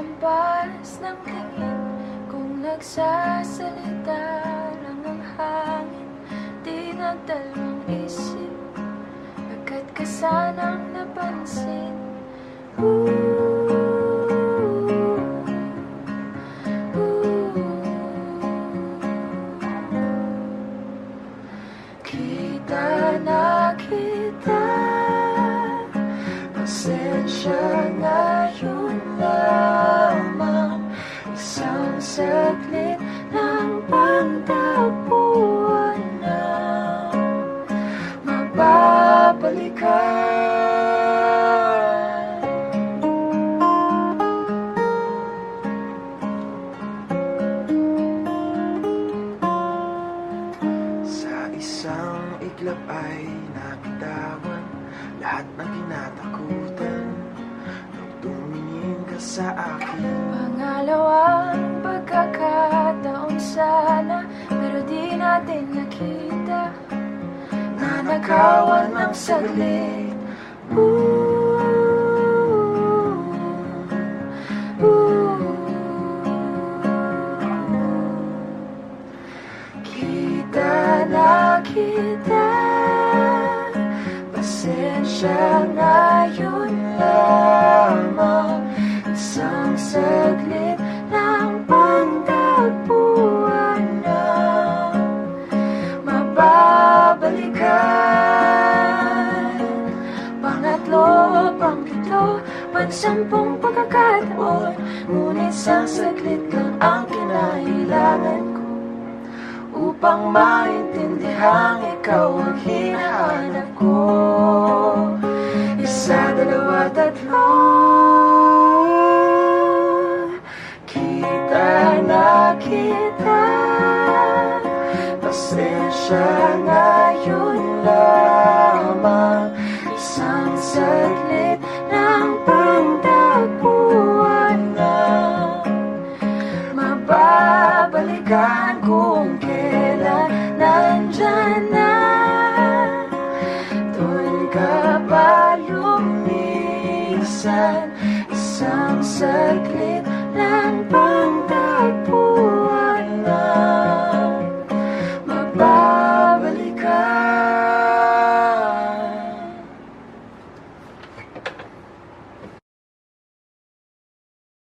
ng tingin Kung nagsasalita lang ang hangin. Di nagdalawang isip Agad ka sanang napansin. Ooh. Kita na kita Pasensya isang iglap ay nakitawan Lahat ng kinatakutan Nung tumingin ka sa akin Pangalawang pagkakataon sana Pero di natin nakita Nanakawan ng saglit Ooh. Kita. Pasensya ngayon lamang. Isang saglit ng pagtagpuan na Mababalikan. Pangatlo, pangpito, pansampung pagkakataon. Ngunit sa saglit lang ang kinailangan Upang maintindihan ikaw ang hinahanap ko. Isa, dalawa, tatlo. Kita na kita. Pasensya ngayon lamang. Isang saglit ng pagtagpuan na Mababalikan kung kailan nandyan na. Doon ka pa lumisan. Isang saglit lang pa